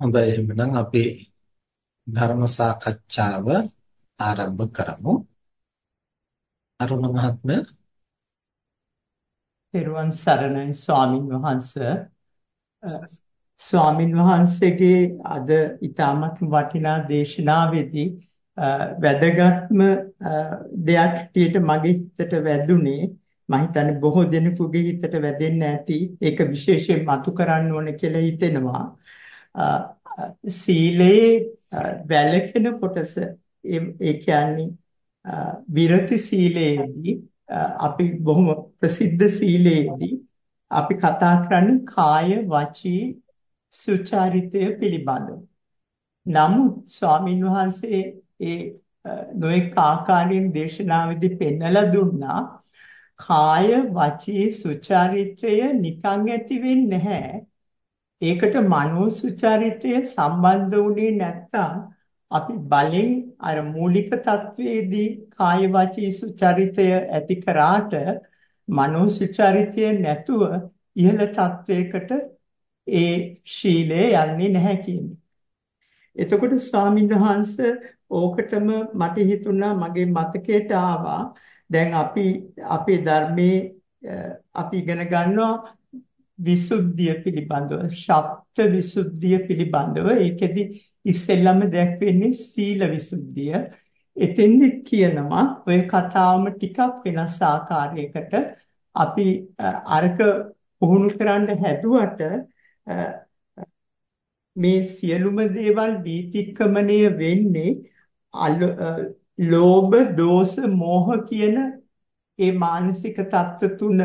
හොඳයි. එහෙනම් අපි ධර්ම සාකච්ඡාව ආරම්භ කරමු. අරුණ මහත්මයා. පෙරවන් සරණයි ස්වාමින් වහන්සේ. ස්වාමින් වහන්සේගේ අද ඊටමත් වටිනා දේශනාවේදී වැදගත්ම දෙයක් හැටියට මගේ හිතට වැදුනේ මම හිතන්නේ බොහෝ දෙනෙකුගේ හිතට වැදෙන්න ඇති ඒක විශේෂයෙන් මතු කරන්න ඕන කියලා හිතෙනවා. සීලේ වැළකෙන කොටස ඒ කියන්නේ විරති සීලේදී අපි බොහොම ප්‍රසිද්ධ සීලේදී අපි කතා කරන්නේ කාය වචී සුචාරිතය පිළිබඳව. නමුත් ස්වාමින් වහන්සේ ඒ නොඑක ආකාරයෙන් දේශනාවේදී පෙන්වලා දුන්නා කාය වචී සුචාරිතය නිකන් ඇති වෙන්නේ නැහැ. ඒකට මනෝසුචරිතය සම්බන්ධ වුණේ නැත්තම් අපි බලෙන් අර මූලික தത്വයේදී කාය වචී සුචරිතය ඇති කරාට මනෝසුචරිතය නැතුව ඉහළ தത്വයකට ඒ ශීලය යන්නේ නැහැ කියන්නේ. එතකොට ස්වාමීන් වහන්සේ ඕකටම මට හිතුණා මගේ මතකයට ආවා දැන් අපි අපේ ධර්මයේ අපි ඉගෙන ගන්නවා විසුද්ධිය පිළිබඳව ශබ්ද විසුද්ධිය පිළිබඳව ඒකෙදි ඉස්සෙල්ලම දැක්වෙන්නේ සීල විසුද්ධිය. එතෙන්දි කියනවා ඔය කතාවම ටිකක් වෙනස් ආකාරයකට අපි අරක පුහුණු කරන්න හැදුවට මේ සියලුම දේවල් වීතික්‍රමණය වෙන්නේ ලෝභ දෝෂ මෝහ කියන ඒ මානසික தত্ত্ব තුන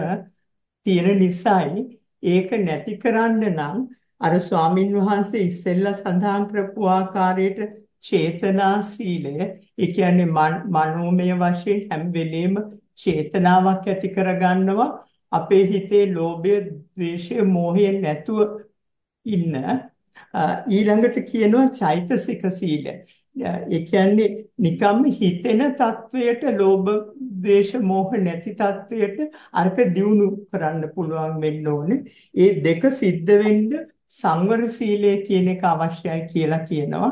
තියෙන නිසායි ඒක නැති කරන්න නම් අර ස්වාමින් වහන්සේ ඉස්සෙල්ලා සඳහන් කරපු ආකාරයට චේතනා සීලය ඒ කියන්නේ මනෝමය වශයෙන් හැම වෙලෙම චේතනාවක් ඇති කරගන්නවා අපේ හිතේ ලෝභය, ද්වේෂය, මෝහය නැතුව ඉන්න ඊළඟට කියනවා චෛතසික සීලය. ඒ කියන්නේ නිකම්ම හිතෙන තත්වයට ලෝභ, ද්වේෂ, මෝහ නැති තත්වයට අරක දියුණු කරන්න පුළුවන් වෙන්න ඕනේ. ඒ දෙක සිද්ධ වෙන්න සංවර සීලය කියන එක අවශ්‍යයි කියලා කියනවා.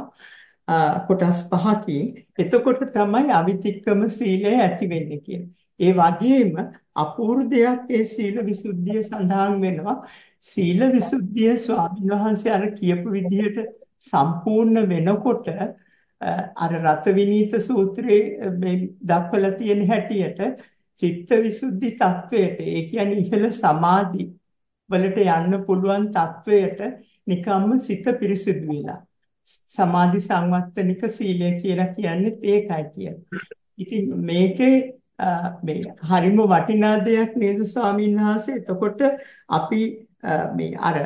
කොටස් පහකින් එතකොට තමයි අවිතික්‍රම සීලය ඇති වෙන්නේ කියන්නේ. ඒ වගේම අපූර්ව දෙයක් ඒ සීල විසුද්ධිය සඳහන් වෙනවා. සීල විසුද්ධිය ස්වාමීන් වහන්සේ අර කියපු විදිහට සම්පූර්ණ වෙනකොට අර රතවිනීත සූත්‍රයේ මේ දක්වලා තියෙන හැටියට චිත්තවිසුද්ධි තත්වයට ඒ කියන්නේ ඉහළ සමාධි වලට යන්න පුළුවන් තත්වයට නිකම්ම සිත පිරිසිදු වෙලා සමාධි සංවත්තනික සීලය කියලා කියන්නේ ඒකයි කියන්නේ. ඉතින් මේකේ මේ හරිම වටිනා දෙයක් නේද ස්වාමීන් වහන්සේ. එතකොට අපි මේ අර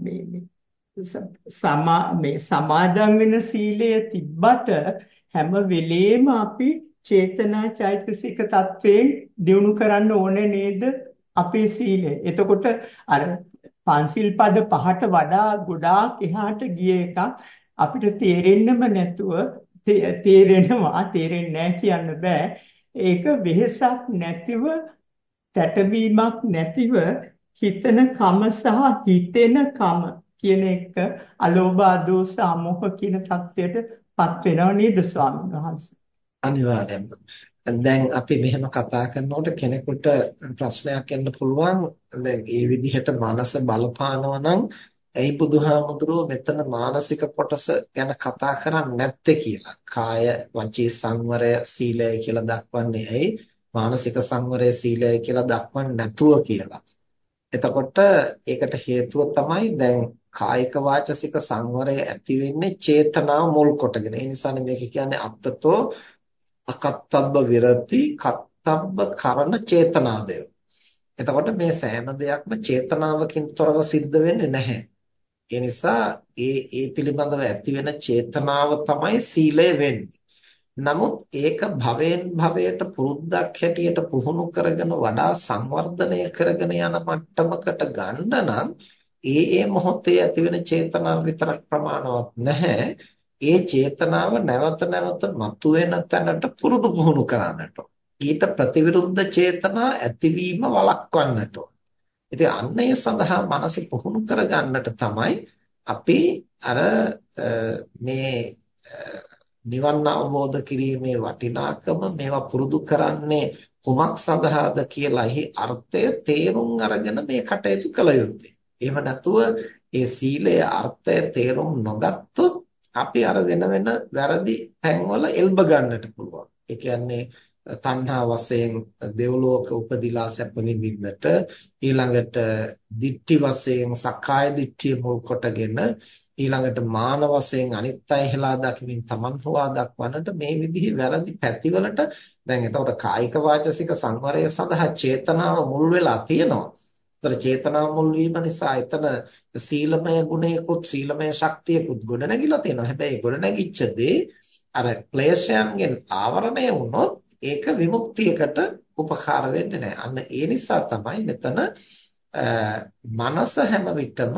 මේ සමා මේ සමාදන් වෙන සීලය තිබ්බට හැම වෙලේම අපි චේතනා චෛතසික තත්වයෙන් දිනු කරන්න ඕනේ නේද අපේ සීලය. එතකොට අර පන්සිල් පද පහට වඩා ගොඩාක් එහාට ගිය එකක් අපිට තේරෙන්නම නැතුව තේරෙනවා තේරෙන්නේ නැහැ කියන්න බෑ. ඒක වෙහසක් නැතිව තැටවීමක් නැතිව හිතන කම සහ හිතෙන කම කියන එක අලෝභ අදෝස අමෝහ කියන தත්ත්වයටපත් වෙනව නේද ස්වාමීන් වහන්සේ අනිවාර්යෙන්ම දැන් අපි මෙහෙම කතා කරනකොට කෙනෙකුට ප්‍රශ්නයක් එන්න පුළුවන් දැන් මේ විදිහට මනස බලපානවා නම් ඇයි බුදුහාමුදුරුවෝ මෙතන මානසික කොටස ගැන කතා කරන්නේ නැත්තේ කියලා. කාය වචී සංවරය සීලය කියලා දක්වන්නේ ඇයි? මානසික සංවරය සීලය කියලා දක්වන්නේ නැතුව කියලා. එතකොට ඒකට හේතුව තමයි දැන් කායික වාචසික සංවරය ඇති වෙන්නේ චේතනාව මුල් කොටගෙන. ඒ නිසානේ මේක කියන්නේ අත්තතෝ අකත්තබ්බ විරති කත්තබ්බ කරන චේතනාදය. එතකොට මේ සෑම දෙයක්ම චේතනාවකින් තොරව සිද්ධ වෙන්නේ නැහැ. ඒ නිසා ඒ ඒ පිළිබඳව ඇති වෙන චේතනාව තමයි සීලය වෙන්නේ. නමුත් ඒක භවෙන් භවයට පුරුද්දක් හැටියට පුහුණු කරගෙන වඩා සංවර්ධනය කරගෙන යන මට්ටමකට ගන්න නම් ඒ ඒ මොහොතේ ඇතිවෙන චේතනාව විතරක් ප්‍රමාණවත් නැහැ. ඒ චේතනාව නැවත නැවත මතුවෙන තැනට පුරුදු පුහුණු කරන්නට ඊට ප්‍රතිවිරුද්ධ චේතනා ඇතිවීම වළක්වන්නට ඉතින් අන්න ඒ සඳහා මනස පුහුණු කරගන්නට තමයි අපි අර මේ නිවන් අවබෝධ කිරීමේ වටිනාකම මේවා පුරුදු කරන්නේ කුමක් සඳහාද කියලා එහි අර්ථය තේරුම් අරගෙන මේ කටයුතු කළ යුත්තේ. එහෙම නැතුව ඒ සීලයේ අර්ථය තේරුම් නොගත්තොත් අපි අර වෙන වෙන වැරදි තැන්වල එල්බ ගන්නට පුළුවන්. ඒ කියන්නේ තණ්හා වශයෙන් දෙව්ලෝක උපදිලා සැප විඳින්නට ඊළඟට දික්ටි වශයෙන් සක්කාය දිට්ඨිය මුල් කොටගෙන ඊළඟට මාන වශයෙන් අනිත් අය හෙලා දකිමින් Taman හොවා දක්වන්නට මේ විදිහේ වැරදි පැතිවලට දැන් එතකොට කායික වාචසික සංවරය සඳහා චේතනාව මුල් වෙලා තියෙනවා. ඒතර චේතනාව මුල් වීම නිසා එතන සීලමය ගුණයකුත් සීලමය ශක්තියකුත් ගොඩනැගිලා තියෙනවා. හැබැයි ගොඩනැගිච්ච දේ අර ක්ලේශයන්ගෙන් ආවරණය වුණොත් ඒක විමුක්තියකට උපකාර වෙන්නේ නැහැ. අන්න ඒ නිසා තමයි මෙතන මනස හැම විටම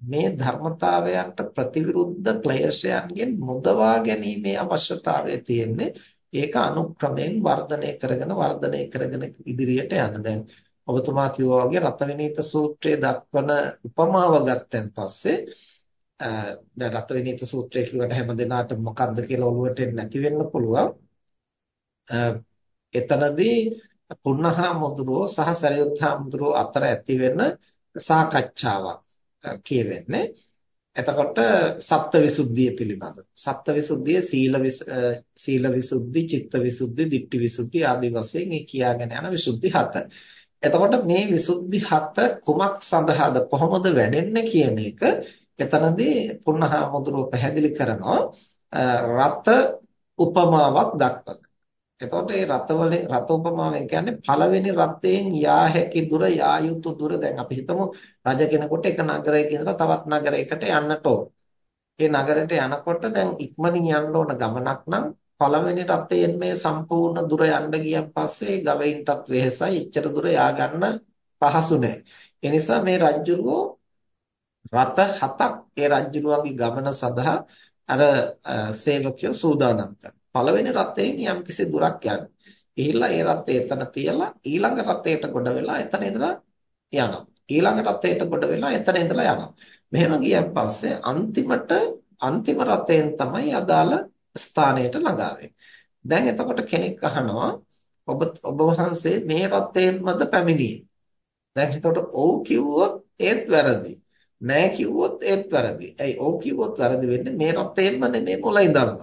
මේ ධර්මතාවයන්ට ප්‍රතිවිරුද්ධ ක්ලේශයන්ගෙන් මුදවා ගැනීමේ අවශ්‍යතාවය තියෙන්නේ. ඒක අනුක්‍රමයෙන් වර්ධනය කරගෙන වර්ධනය කරගෙන ඉදිරියට යන. දැන් ඔබතුමා කිව්වා වගේ රතවිනීත සූත්‍රයේ දක්වන උපමාව ගත්තන් පස්සේ දැන් රතවිනීත සූත්‍රය කියවට හැම දිනාට මොකක්ද කියලා ඔළුවට නැති වෙන්න පුළුවන්. එතනදී පුන්නහා මුදුරෝ සහ සරියුත් හාමුදුරුවෝ අතර ඇති වෙන සාකච්ඡාවක් කියවෙන්නේ. එතකොට සත්ත්වවිසුද්ධිය පිළිබඳ. සත්ත්වවිසුද්ධිය සීල සීල විසුද්ධි, චිත්ත විසුද්ධි, ditthi විසුද්ධි ආදී වශයෙන් ඒ කියාගෙන යන විසුද්ධි හත. එතකොට මේ විසුද්ධි හත කුමක් සඳහාද කොහොමද වැඩෙන්නේ කියන එක එතනදී පුන්නහා මුදුරෝ පැහැදිලි කරනවා රත උපමාවක් දක්වන. එතකොට මේ රතවලින් රත උපමාවෙන් කියන්නේ පළවෙනි රතයෙන් යා හැකි දුර යා යුතු දුර දැන් අපි හිතමු රජ කෙනෙකුට එක නගරයක ඉඳලා තවත් නගරයකට යන්නට ඕන. ඒ නගරයට යනකොට දැන් ඉක්මනින් යන්න ඕන ගමනක් නම් පළවෙනි රතයෙන් මේ සම්පූර්ණ දුර යන්න ගියන් පස්සේ ගවයින්ටත් වෙහෙසයි එච්චර දුර යා ගන්න පහසු නෑ. ඒ නිසා මේ රජුරෝ රත හතක් ඒ රජුරුවන්ගේ ගමන සඳහා අර සේවකයෝ සූදානම් කරනවා. පළවෙනි රථයෙන් යම්කිසි දුරක් යන්න. ගිහිල්ලා ඒ රථය එතන තියලා ඊළඟ රථයට ගොඩ වෙලා එතන ඉඳලා යනවා. ඊළඟ රථයට ගොඩ වෙලා එතන ඉඳලා යනවා. මෙහෙම ගියන් පස්සේ අන්තිමට අන්තිම රථයෙන් තමයි අදාළ ස්ථානයට ළඟා දැන් එතකොට කෙනෙක් අහනවා ඔබ ඔබ වහන්සේ මේ රථයෙන්මද පැමිණියේ? දැන් එතකොට ඔව් කිව්වොත් ඒත් වැරදි. නෑ කිව්වොත් ඒත් වැරදි. ඇයි ඔව් කිව්වොත් වැරදි වෙන්නේ මේ රථයෙන්ම නෙමෙයි මුල ඉඳන්ම.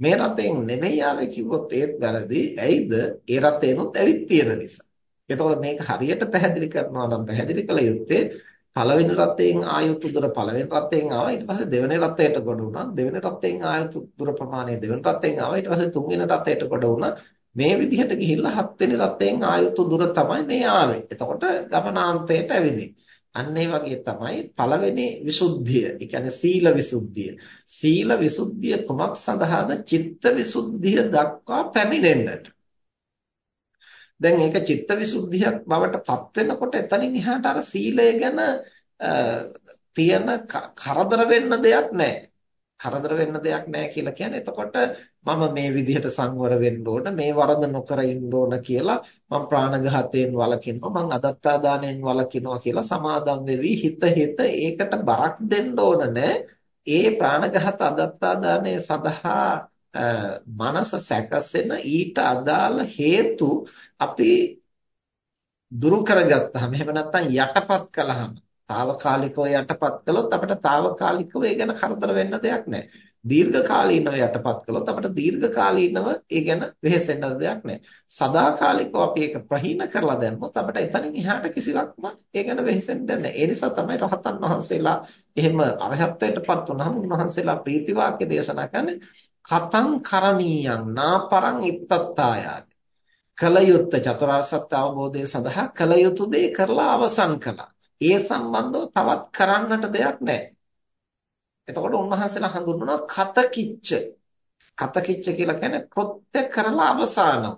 මේ රතෙන් නෙමෙයි ආවේ කිව්වොත් ඒත් වැරදි. ඇයිද? ඒ රතේනොත් ඇවිත් තියෙන නිසා. එතකොට මේක හරියට පැහැදිලි කරනවා නම් පැහැදිලි කළ යුත්තේ පළවෙනි රතෙන් ආයුතු දුර පළවෙනි රතෙන් ආවා ඊට පස්සේ දෙවෙනි රතයට ගොඩ වුණා දෙවෙනි රතෙන් ආයුතු දුර ප්‍රමාණය දෙවෙනි රතෙන් ආවා ඊට පස්සේ තුන්වෙනි රතයට ගොඩ වුණා මේ විදිහට ගිහිල්ලා හත්වෙනි රතෙන් ආයුතු දුර තමයි මේ ආවේ එතකොට ගමනාන්තයට ඇවිදින් අන්න ඒ වගේ තමයි පළවෙනි විසුද්ධිය. ඒ කියන්නේ සීල විසුද්ධිය. සීල විසුද්ධිය කොමක් සඳහාද? චිත්ත විසුද්ධිය දක්වා පැමිණෙන්නට. දැන් ඒක චිත්ත විසුද්ධියක් බවට පත් වෙනකොට එතනින් එහාට අර සීලය ගැන තියෙන කරදර වෙන්න දෙයක් නැහැ. කරදර වෙන්න දෙයක් නැහැ කියලා කියන්නේ එතකොට මම මේ විදිහට සංවර වෙන්න ඕන මේ වරද නොකර ඉන්න ඕන කියලා මම ප්‍රාණඝාතයෙන් වළකිනවා මම අදත්තා දාණයෙන් වළකිනවා කියලා සමාදම් වෙවි හිත හිත ඒකට බරක් දෙන්න ඕන ඒ ප්‍රාණඝාත අදත්තා දාණය සඳහා මනස සැකසෙන ඊට අදාළ හේතු අපි දුරු කරගත්තාම එහෙම නැත්නම් යටපත් කළාම తాවකාලිකව යටපත් කළොත් අපිට తాවකාලිකව ඒ ගැන කරදර වෙන්න දෙයක් නැහැ. දීර්ඝකාලීනව යටපත් කළොත් අපිට දීර්ඝකාලීනව ඒ ගැන වෙහෙසෙන්න දෙයක් නැහැ. සදාකාලිකව අපි ඒක ප්‍රහීන කරලා දැම්මොත් අපිට එතනින් එහාට කිසිවක්ම ඒ ගැන වෙහෙසෙන්න දෙන්නේ නැහැ. ඒ නිසා තමයි රහතන් වහන්සේලා එහෙම අරහත්ත්වයටපත් වුණාම උන්වහන්සේලා ප්‍රීති වාක්‍ය දේශනා කරන්නේ කතං කරණීයං නාපරං ඉත්තත්තායාති. කලයුත්ත චතුරාර්ය සත්‍ය අවබෝධය සඳහා කලයුතු දේ කරලා අවසන් කළා. ඒ සම්බන්ධව තවත් කරන්නට දෙයක් නැහැ. එතකොට උන්වහන්සේලා හඳුන්වනවා කතකිච්ච. කතකිච්ච කියලා කියන්නේ කෘත්‍ය කරලා අවසానව.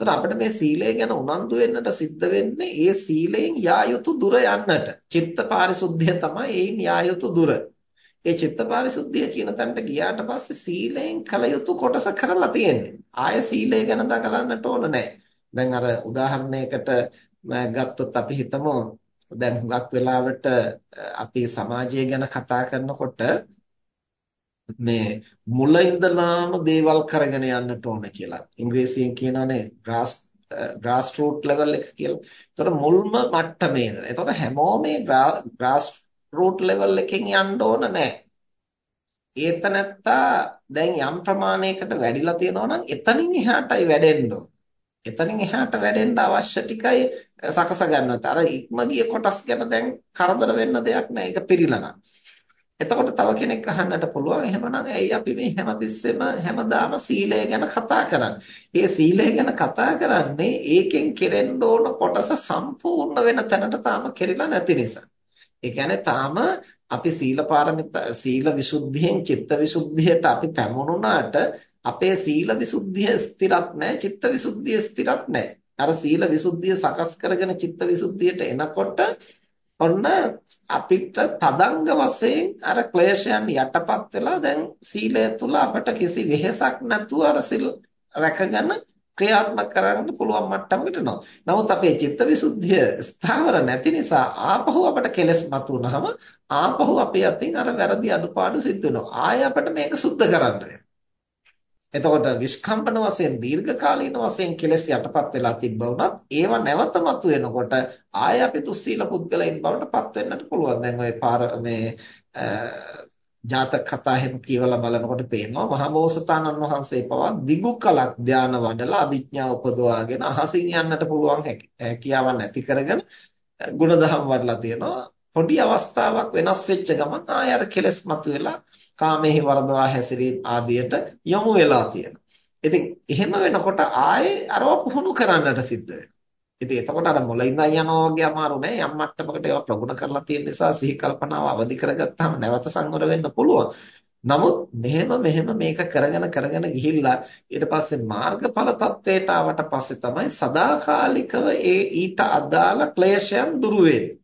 එතන අපිට මේ සීලය ගැන උනන්දු වෙන්නට සිද්ධ වෙන්නේ ඒ සීලයෙන් යා යුතු දුර යන්නට. චිත්ත පාරිශුද්ධිය තමයි ඒන් යා යුතු දුර. ඒ චිත්ත පාරිශුද්ධිය කියන තැනට ගියාට පස්සේ සීලයෙන් කල යුතු කොටස කරලා තියෙන්නේ. ආය සීලය ගැන දකලන්නට ඕන නැහැ. දැන් අර උදාහරණයකට ගත්තොත් අපි හිතමු දැන් හුඟක් වෙලාවට අපි සමාජය ගැන කතා කරනකොට මේ මුල ඉඳලාම දේවල් කරගෙන යන්නට ඕන කියලා. ඉංග්‍රීසියෙන් කියනවානේ grass grass root level එක කියලා. ඒතර මුල්ම මට්ටමේ ඉඳලා. ඒතර හැමෝම මේ grass root level එකෙන් යන්න ඕන නැහැ. ඒතනත්තා දැන් යම් ප්‍රමාණයකට වැඩිලා තියෙනවා නම් එතනින් එහාටයි වැඩෙන්න එතනින් එහාට වැඩෙන්න අවශ්‍ය ටිකයි සකස ගන්නවා. අර ඉක්ම ගිය කොටස් ගැන දැන් කරදර වෙන්න දෙයක් නැහැ. ඒක පිළිලා එතකොට තව කෙනෙක් අහන්නට පුළුවන් එහෙමනම් ඇයි අපි මේ හැමතිස්සෙම හැමදාම සීලය ගැන කතා කරන්නේ? මේ සීලය ගැන කතා කරන්නේ ඒකෙන් කෙරෙන්න ඕන කොටස සම්පූර්ණ වෙන තැනට තාම කෙරිලා නැති නිසා. ඒ කියන්නේ තාම අපි සීල පාරමිතා සීල විසුද්ධියෙන් චිත්ත විසුද්ධියට අපි පැමුණුනාට අපේ සීල විසුද්ධිය ස්ථිරත් නැහැ චිත්ත විසුද්ධිය ස්ථිරත් නැහැ. අර සීල විසුද්ධිය සකස් කරගෙන චිත්ත විසුද්ධියට එනකොට ඔන්න අපිට තදංග වශයෙන් අර ක්ලේශයන් යටපත් වෙලා දැන් සීලය තුල අපට කිසි වෙහෙසක් නැතුව අර සිල් රැකගෙන ක්‍රියාත්මක කරන්න පුළුවන් මට්ටමකට එනවා. නමුත් අපේ චිත්තවිසුද්ධිය ස්ථාවර නැති නිසා ආපහු අපට කෙලස් මතුනහම ආපහු අපේ අතින් අර වැරදි අඩුපාඩු සිද්ධ වෙනවා. ආය අපට මේක සුද්ධ කරන්න වෙනවා. එතකොට විස්කම්පන වශයෙන් දීර්ඝකාලීන වශයෙන් කෙලස් යටපත් වෙලා තිබ්බ වුණත් ඒව නැවත මතුවෙනකොට ආය අපි දුස්සීල පුද්ගලයන් බවට පත් වෙන්නට පුළුවන්. දැන් ওই පාර මේ ජාතක කතා හැම කියවලා බලනකොට පේනවා මහබෝසතාණන් වහන්සේ පවා දිගු කලක් ධාන වඩලා අභිඥා උපදවාගෙන අහසින් යන්නට පුළුවන් හැකියාවක් නැති කරගෙන ගුණධම් වඩලා තියෙනවා. පොඩි අවස්ථාවක් වෙනස් වෙච්ච ගමන් ආය අර කෙලස් මතුවෙලා කාමෙහි වරදවා හැසිරීම ආදියට යොමු වෙලා තියෙනවා. ඉතින් එහෙම වෙනකොට ආයේ අරව පුහුණු කරන්නට සිද්ධ වෙනවා. ඉතින් එතකොට අර මොළ ඉඳන් යනවා වගේ අමාරු නෑ යම් මට්ටමකට ඒවා ප්‍රගුණ කරලා තියෙන නිසා සිහි කල්පනාව අවදි කරගත්තාම නැවත සංවර වෙන්න පුළුවන්. නමුත් මෙහෙම මෙහෙම මේක කරගෙන කරගෙන ගිහිල්ලා ඊට පස්සේ මාර්ගඵල තත්වයට ආවට පස්සේ තමයි සදාකාලිකව ඒ ඊට අදාළ ක්ලේශයන් දුරු වෙන්නේ.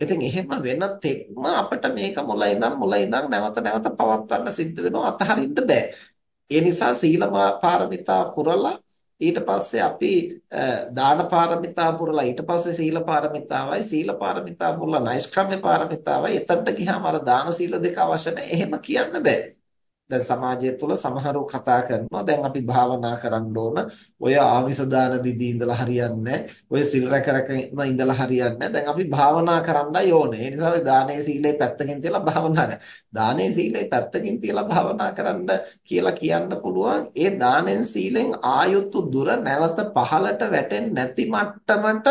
ඉතින් එහෙම වෙන තෙක්ම අපිට මේක මුල ඉඳන් මුල ඉඳන් නැවත නැවත පවත්වන්න සිද්ධ වෙනවා අතහරින්න බෑ. ඒ නිසා සීල පාරමිතා පුරලා ඊට පස්සේ අපි දාන පාරමිතා පුරලා ඊට පස්සේ සීල පාරමිතාවයි සීල පාරමිතා පුරලා නෛෂ්ක්‍රම්‍ය පාරමිතාවයි එතනට ගියාම අර දාන සීල දෙක අවශ්‍ය නැහැ. එහෙම කියන්න බෑ. දැන් සමාජය තුළ සමහරව කතා කරනවා. දැන් අපි භාවනා කරන්න ඕන. ඔය ආමිස දාන දිදී ඉඳලා හරියන්නේ ඔය සිල් රැක රැක ඉඳලා හරියන්නේ දැන් අපි භාවනා කරන්නයි ඕනේ. ඒ නිසා දානේ සීලේ පැත්තකින් තියලා භාවනා කරන්න. දානේ සීලේ පැත්තකින් තියලා භාවනා කරන්න කියලා කියන්න පුළුවන්. ඒ දානෙන් සීලෙන් ආයුතු දුර නැවත පහලට වැටෙන්නේ නැති මට්ටමට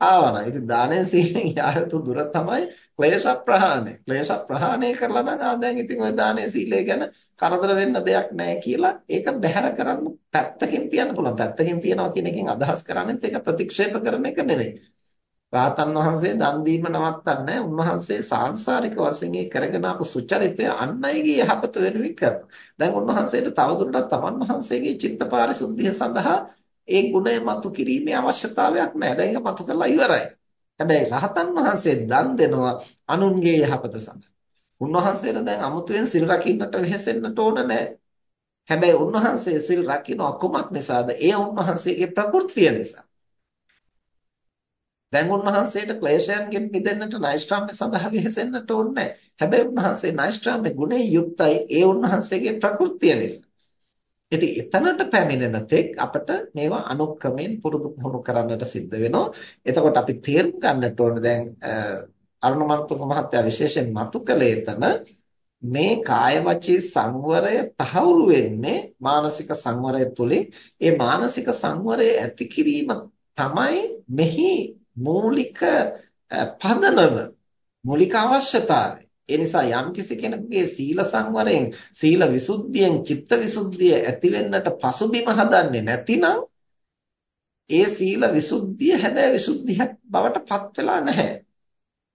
ආවනා. ඉතින් දානෙන් සීලෙන් යායුතු දුර තමයි ක්ලේශ ප්‍රහාණය. ක්ලේශ ප්‍රහාණය කරලා නම් ආ දැන් ඉතින් ওই දානේ සීලය ගැන කරදර වෙන්න දෙයක් නැහැ කියලා ඒක බැහැර කරන්න පැත්තකින් තියන්න පුළුවන්. පැත්තකින් තියනවා කියන එකෙන් අදහස් කරන්නේ ඒක ප්‍රතික්ෂේප කරන එක නෙවෙයි. රාතන් වහන්සේ දන් දීම නවත්තන්නේ උන්වහන්සේ සාංශාරික වශයෙන් ඒ කරගෙන ආපු සුචරිතය අන් අයගේ යහපත වෙනුවෙන් කරනවා. දැන් උන්වහන්සේට තවදුරටත් තමන් වහන්සේගේ චිත්ත පාරිශුද්ධිය සඳහා ඒ ගුණය මතු කිරීමේ අවශ්‍යතාවයක් නැහැ. දැන් ඒක මතු කරලා ඉවරයි. හැබැයි රහතන් වහන්සේ දන් දෙනවා අනුන්ගේ යහපත සඳහා. උන්වහන්සේට දැන් අමුතුවෙන් සිල් රකින්නට වෙහෙසෙන්නට ඕන නැහැ. හැබැයි උන්වහන්සේ සිල් රකින්න කුමක් නිසාද? ඒ උන්වහන්සේගේ ප්‍රകൃතිය නිසා. දැන් උන්වහන්සේට ක්ලේශයන්ගෙන් මිදෙන්නට නෛෂ්ක්‍රම්‍ය සඳහා වෙහෙසෙන්නට ඕනේ නැහැ. හැබැයි උන්වහන්සේ නෛෂ්ක්‍රම්‍ය ගුණේ යුක්තයි ඒ උන්වහන්සේගේ ප්‍රകൃතිය නිසා. ඉතින් එතනට පැමිණෙන තෙක් අපිට මේවා අනුක්‍රමයෙන් පුරුදු පුහුණු කරන්නට සිද්ධ වෙනවා. එතකොට අපි තේරුම් ගන්නට ඕනේ දැන් අරුණමර්තුංග මහත්තයා විශේෂයෙන් මතු කළේ එතන මේ කාය වචී සංවරය තහවුරු වෙන්නේ මානසික සංවරය තුලින්. ඒ මානසික සංවරය ඇති කිරීම තමයි මෙහි මූලික පදනම මූලික අවශ්‍යතාවය. ඒ නිසා යම්කිසි කෙනෙකුගේ සීල සංවරයෙන් සීල විසුද්ධියෙන් චිත්ත විසුද්ධිය ඇති වෙන්නට පසුබිම හදන්නේ නැතිනම් ඒ සීල විසුද්ධිය හැබැයි විසුද්ධියක් බවට පත් වෙලා නැහැ.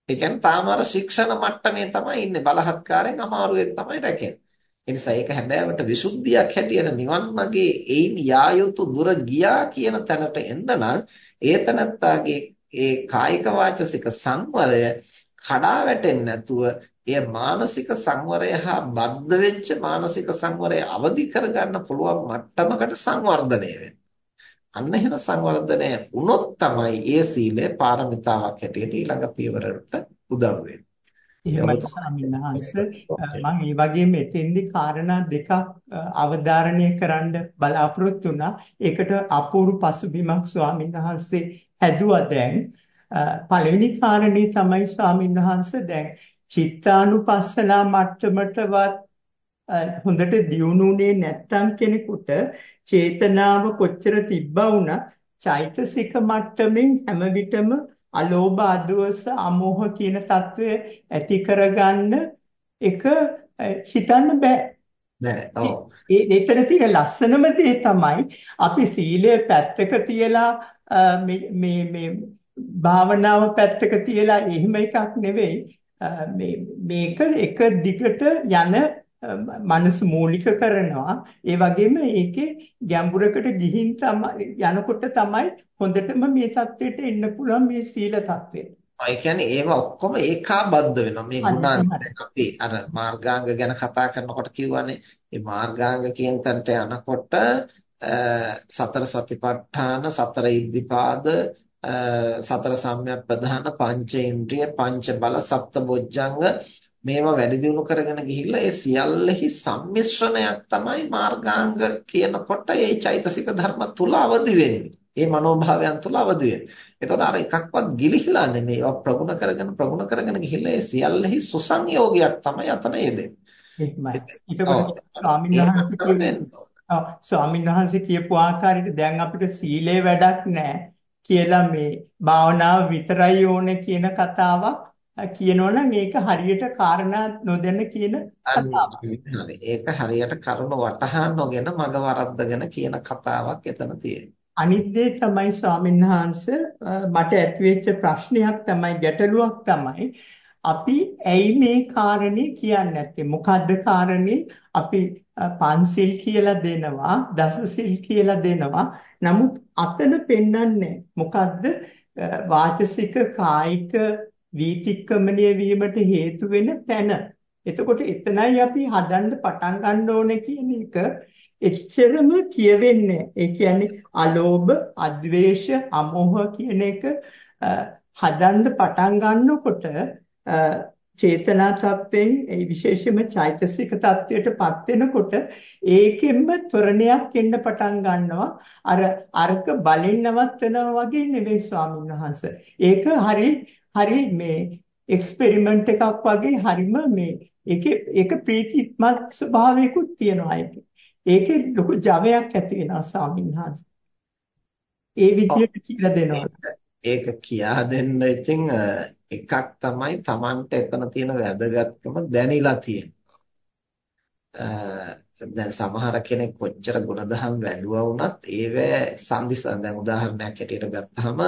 ඒ කියන්නේ තාම අර ශික්ෂණ මට්ටමේ තමයි ඉන්නේ බලහත්කාරයෙන් අමාරුවෙන් තමයි රැකෙන්නේ. ඒ නිසා ඒක හැබෑවට විසුද්ධියක් හැටියට නිවන් මාගේ ඒන් යා යුතු දුර ගියා කියන තැනට එන්න නම් ඒතනත්තාගේ ඒ කායික වාචසික සංවරය කඩා වැටෙන්නේ නැතුව එය මානසික සංවරය හා බද්ධ වෙච්ච මානසික සංවරය අවදි කරගන්න පුළුවන් මට්ටමකට සංවර්ධනය වෙනවා. අන්න එහෙම සංවර්ධනය වුණොත් තමයි ඒ සීලය පාරමිතාවක් හැටියට ඊළඟ පියවරට උදව් වෙන්නේ. එහෙමයි ස්වාමීන් වහන්සේ මම ඒ වගේම එතෙන්දි කාරණා දෙකක් අවධාරණය කරන්න බලාපොරොත්තු වුණා. ඒකට අපූර්ව පසුබිමක් ස්වාමීන් වහන්සේ හැදුවා දැන්. පළවෙනි කාරණේ තමයි ස්වාමීන් වහන්සේ දැන් චිත්තානුපස්සනා මට්ටමටවත් හොඳට දියුණුුනේ නැත්තම් කෙනෙකුට චේතනාව කොච්චර තිබ්බා වුණත් චෛතසික මට්ටමින් හැම විටම අලෝභ අදෝස අමෝහ කියන తত্ত্বය ඇති කරගන්න එක හිතන්න බෑ. නෑ. ඔව්. ඒ ඒතර තියෙන ලස්සනම දේ තමයි අපි සීලය පැත්තක තියලා මේ මේ භාවනාව පැත්තක තියලා එහෙම එකක් නෙවෙයි. මේ මේක එක දිගට යන මනස මූලික කරනවා. ඒ වගේම ඒකේ ගැඹුරකට ගිහින් යනකොට තමයි හොඳටම මේ தത്വෙට එන්න පුළුවන් මේ සීල தത്വෙ. ඒ කියන්නේ ඒව ඔක්කොම ඒකාබද්ධ වෙනවා. මේ ගුණාංග අපි අර මාර්ගාංග ගැන කතා කරනකොට කියවනේ මේ මාර්ගාංග කියන තැනට යනකොට සතර සතිපට්ඨාන සතර ඉද්ධිපාද සතර සම්‍යක් ප්‍රධාන පංච ඉන්ද්‍රිය පංච බල සප්ත බොජ්ජංග මේවා වැඩි දියුණු කරගෙන ගිහිල්ලා ඒ සියල්ලෙහි සම්මිශ්‍රණයක් තමයි මාර්ගාංග කියනකොට ඒ චෛතසික ධර්ම තුල අවදි වෙන්නේ. ඒ මනෝභාවයන් තුල අවදි වෙන්නේ. එතකොට අර එකක්වත් ගිලිහිලා නෙමෙයි. ඒවා ප්‍රගුණ කරගෙන ප්‍රගුණ කරගෙන ගිහිල්ලා ඒ සියල්ලෙහි සුසංයෝගයක් තමයි අතන යෙදෙන්නේ. එහෙමයි. ස්වාමීන් වහන්සේ කියපු ආකාරයට දැන් අපිට සීලේ වැඩක් නැහැ කියලා මේ භාවනාව විතරයි ඕනේ කියන කතාවක් කියනවනම් ඒක හරියට කාරණා නොදැන කියන කතාවක්. ඒක හරියට කරුණ වටහා නොගෙන මග වරද්දගෙන කියන කතාවක් එතන තියෙනවා. අනිත් දේ තමයි ස්වාමින්වහන්සේ මට ඇතිවෙච්ච ප්‍රශ්නයක් තමයි ගැටලුවක් තමයි අපි ඇයි මේ කාරණේ කියන්නේ නැත්තේ මොකද්ද කාරණේ අපි පන්සිල් කියලා දෙනවා දසසිල් කියලා දෙනවා නමුත් අතන පෙන්වන්නේ මොකද්ද වාචසික කායික වීතික්‍රමණය වීමට හේතු වෙන තැන. එතකොට එතනයි අපි හදන්න පටන් ගන්න ඕනේ කියන එක එච්චරම කියවෙන්නේ. ඒ කියන්නේ අලෝභ, අද්වේෂ, අමෝහ කියන එක හදන්න පටන් ගන්නකොට චේතනා තත්ත්වයෙන් ඒ විශේෂයෙන්ම චෛතසික තත්ත්වයටපත් වෙනකොට ඒකෙන්ම ත්වරණයක් එන්න පටන් ගන්නවා අර අර්ක බලෙන් නවත්වනවා වගේ නෙවෙයි ස්වාමීන් වහන්සේ ඒක හරි හරි මේ එක්ස්පෙරිමන්ට් එකක් වගේ හරිම මේ ඒකේ ඒක ප්‍රීතිමත් ස්වභාවයකුත් තියෙනවා ඒකේ. ඒකේ ලොකු ජවයක් ඇති වෙනවා ස්වාමීන් වහන්සේ. ඒ විදිහට කියලා දෙනවා. ඒක කියා දෙන්න ඉතින් එකක් තමයි Tamanට එතන තියෙන වැදගත්කම දැනিলা තියෙනවා. දැන් සමහර කෙනෙක් කොච්චර ගුණධම් වැඩුවා වුණත් ඒවැ සම්දිසන් දැන් උදාහරණයක් හැටියට ගත්තාම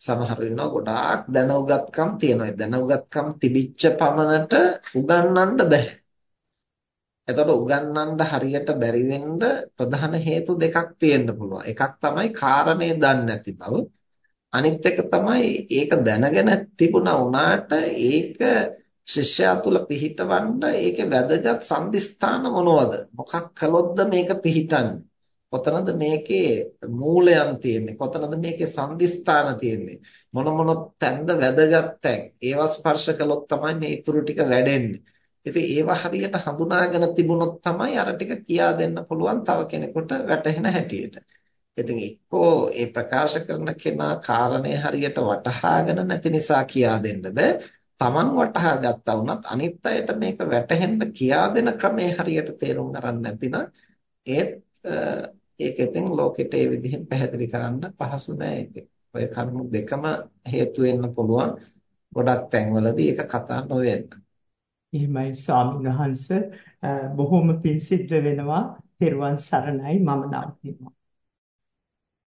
සමහර ඉන්නවා ගොඩාක් දැනුගත්කම් තියෙනවා. ඒ දැනුගත්කම් තිබිච්ච පමණට උගන්වන්න බෑ. එතකොට උගන්වන්න හරියට බැරි වෙන්න ප්‍රධාන හේතු දෙකක් තියෙන්න පුළුවන්. එකක් තමයි කාරණේ දන්නේ නැති බව. අනිත් එක තමයි ඒක දැනගෙන තිබුණා වුණාට ඒක ශිෂ්‍යයා තුල පිහිටවන්න ඒකේ වැදගත් සම්දිස්ථාන මොනවද? මොකක් කළොත්ද මේක පිහිටන්නේ? කොතනද මේකේ මූලයන් තියෙන්නේ? කොතනද මේකේ සම්දිස්ථාන තියෙන්නේ? මොන මොන තැන්ද වැදගත් තැන්? ඒවා ස්පර්ශ කළොත් තමයි මේ ඊතුරු ටික වැඩෙන්නේ. ඉතින් ඒවා හරියට හඳුනාගෙන තිබුණොත් තමයි අර ටික කියා දෙන්න පුළුවන් තව කෙනෙකුට වැටහෙන හැටියට. ඉතින් එක්කෝ ඒ ප්‍රකාශ කරන කෙනා කාරණේ හරියට වටහාගෙන නැති නිසා කියා දෙන්නද තමන් වටහා ගත්තා වුණත් අනිත් අයට මේක වැටහෙන්න කියා දෙන ක්‍රමේ හරියට තේරුම් ගන්න නැතිනම් ඒත් ඒක ඉතින් ලෝකෙට ඒ විදිහෙන් පැහැදිලි කරන්න පහසු නෑ ඉතින්. ඔය කරුණු දෙකම හේතු වෙන්න පුළුවන්. ගොඩක් තැන්වලදී ඒක කතා නොවෙන්න. එහෙමයි ස්වාමීන් වහන්සේ බොහොම පිං සිද්ධ වෙනවා. තෙරුවන් සරණයි මම නවතිනවා.